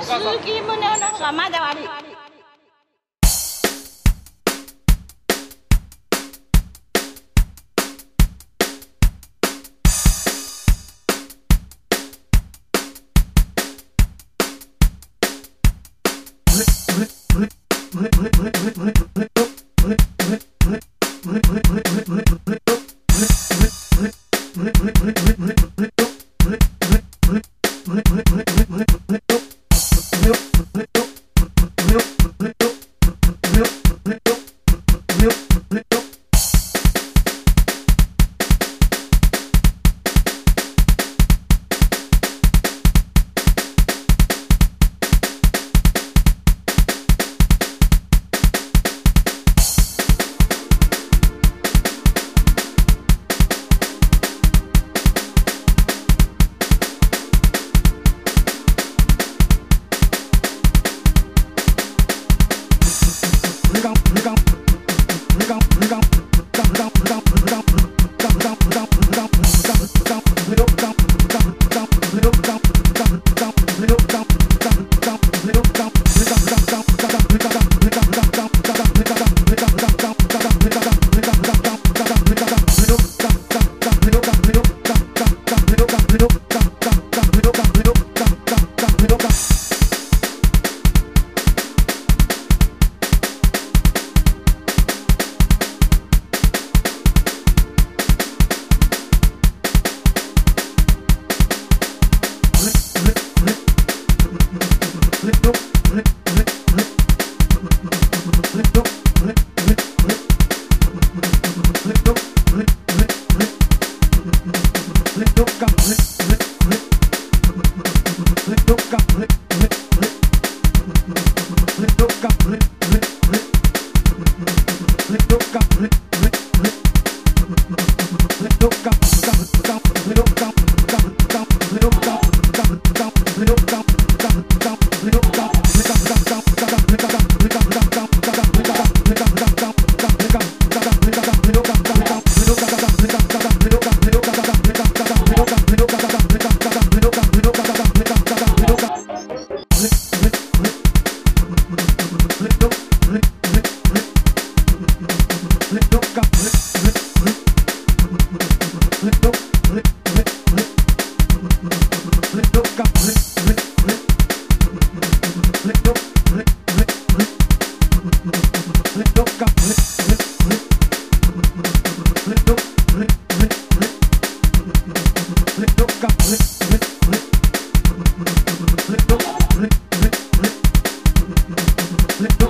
鈴木宗男の方がまだ悪い。 Look out, look out. Let go.